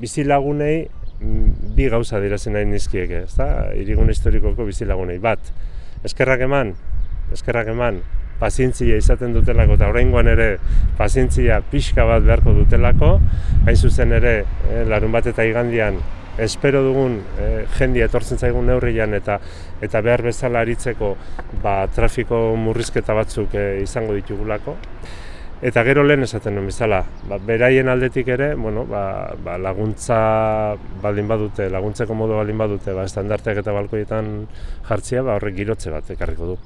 bizilagunei mm, bi gauza dirazen nahi nizkieke, ezta? Irigun historikoko bizilagunei. Bat, eskerrak eman, eskerrak eman, pazientzia izaten dutelako eta oraingoan ere pazientzia pixka bat beharko dutelako, hain zuzen ere, eh, larun bat eta igandian espero dugun eh, jendia etortzen zaigun neurrian eta eta behar bezala aritzeko ba, trafiko murrizketa batzuk eh, izango ditugulako. Eta gero lehen esaten nuen bezala, ba, beraien aldetik ere, bueno, ba, ba, laguntza baldin badute, laguntzeko modu baldin badute, ba, estandarteak eta balkoietan jartzia, ba, horrek girotze bat ekarriko du.